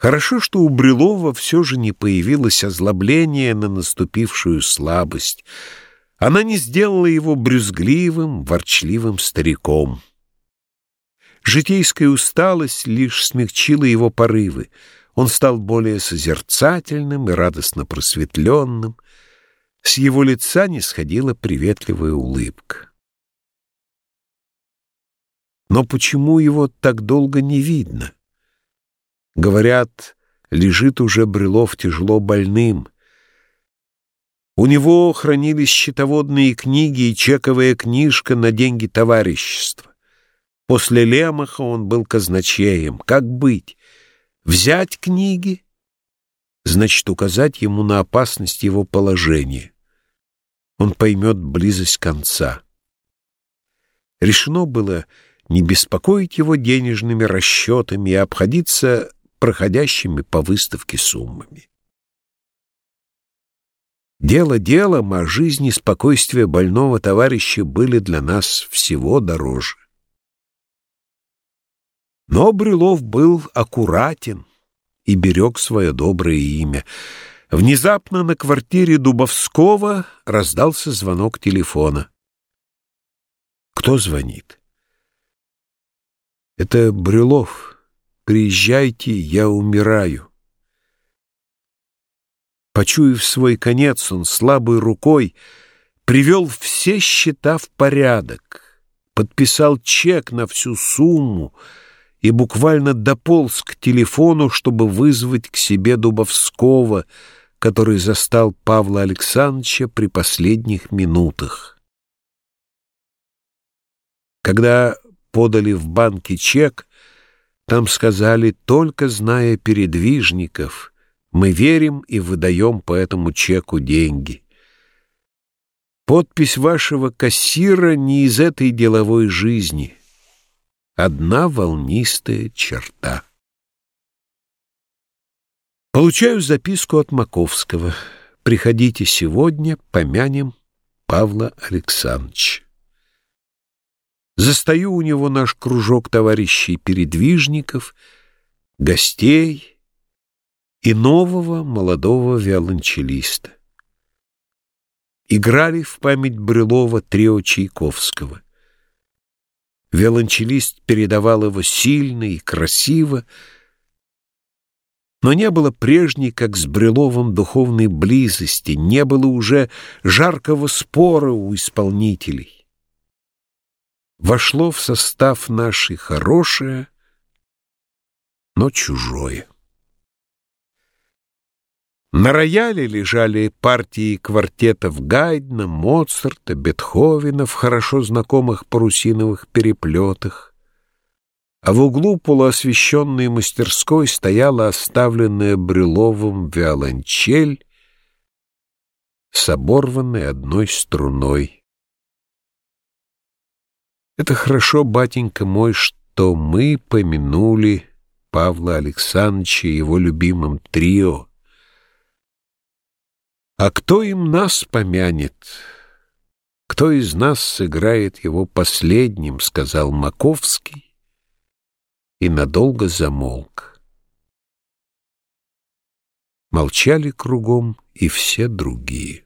Хорошо, что у Брюлова все же не появилось озлобление на наступившую слабость. Она не сделала его брюзгливым, ворчливым стариком. Житейская усталость лишь смягчила его порывы. Он стал более созерцательным и радостно просветленным. С его лица не сходила приветливая улыбка. Но почему его так долго не видно? Говорят, лежит уже Брюлов тяжело больным. У него хранились счетоводные книги и чековая книжка на деньги товарищества. После Лемаха он был казначеем. Как быть? Взять книги? Значит, указать ему на опасность его положения. Он поймет близость конца. Решено было не беспокоить его денежными расчетами и обходиться проходящими по выставке суммами. Дело делом, а жизнь и спокойствие больного товарища были для нас всего дороже. Но Брюлов был аккуратен и берег свое доброе имя. Внезапно на квартире Дубовского раздался звонок телефона. Кто звонит? Это Брюлов. Приезжайте, я умираю. Почуяв свой конец, он слабой рукой привел все счета в порядок, подписал чек на всю сумму и буквально дополз к телефону, чтобы вызвать к себе Дубовского, который застал Павла Александровича при последних минутах. Когда подали в банке чек, там сказали, только зная передвижников, мы верим и выдаем по этому чеку деньги. Подпись вашего кассира не из этой деловой жизни. Одна волнистая черта. Получаю записку от Маковского. Приходите сегодня, помянем Павла Александровича. Застаю у него наш кружок товарищей-передвижников, гостей и нового молодого виолончелиста. Играли в память Брюлова трио Чайковского. Виолончелист передавал его сильно и красиво, но не было прежней, как с Брюловым, духовной близости, не было уже жаркого спора у исполнителей вошло в состав нашей хорошее, но чужое. На рояле лежали партии квартетов Гайдна, Моцарта, Бетховена в хорошо знакомых парусиновых переплетах, а в углу полуосвещенной мастерской стояла оставленная Брюловым виолончель с оборванной одной струной. Это хорошо, батенька мой, что мы помянули Павла Александровича и его любимым трио. А кто им нас помянет? Кто из нас сыграет его последним, сказал Маковский и надолго замолк. Молчали кругом и все другие.